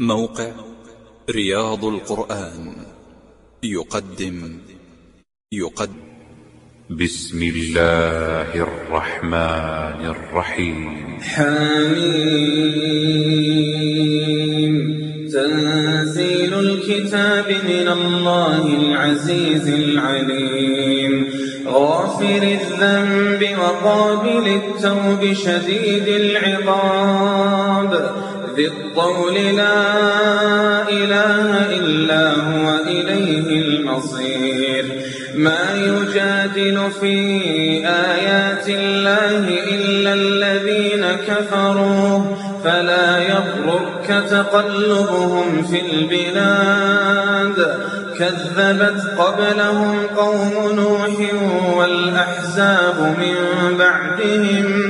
موقع رياض القرآن. يقدم. يقدم بسم الله الرحمن الرحيم. حميم. تنزيل الكتاب من الله العزيز العليم. غافر الذنب وقابل التوب شديد العقاب. ذي الطول لا إله إلا هو إليه المصير. ما يجادل في آيات الله إلا الذين كفروا. فلا يغرك تقلبهم في البلاد. كذبت قبلهم قوم نوح والأحزاب من بعدهم.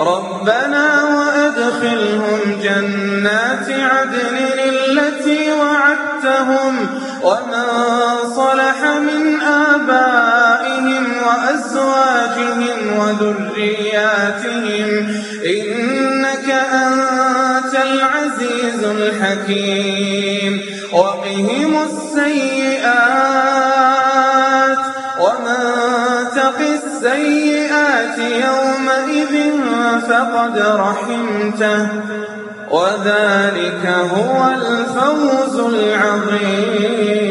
ربنا وأدخلهم جنات عدن التي وعدتهم ومن صلح من آبائهم وأزواجهم وذرياتهم إنك أنت العزيز الحكيم وقهم السيئات ومن تق السيئات يومئذ فقد رحمته وذلك هو الفوز العظيم.